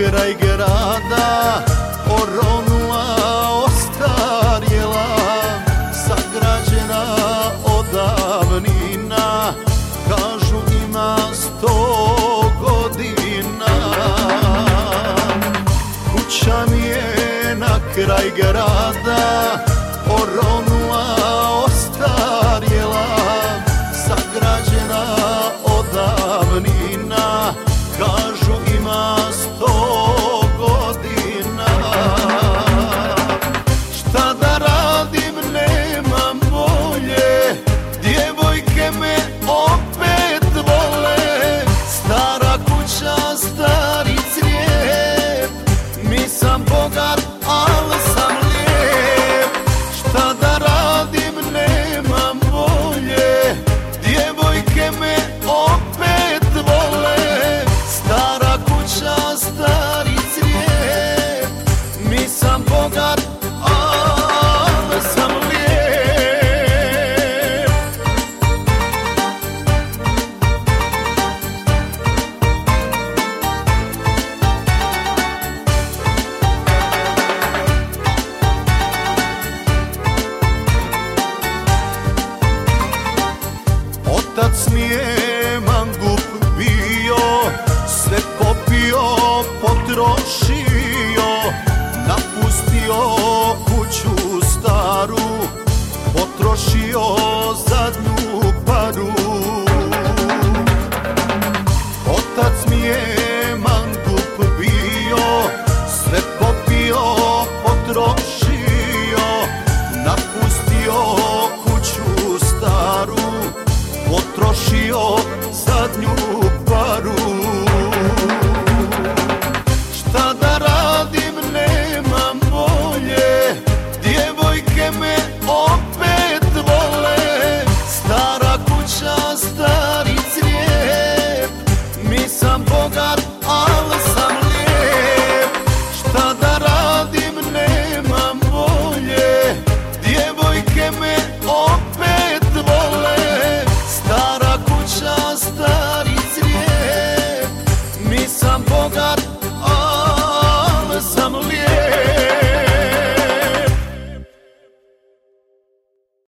kraj grada oronula ostarjela sagrađena odavnina kažu ima sto godina kuća mi je na kraj grada oronula ostarjela sagrađena kažu ima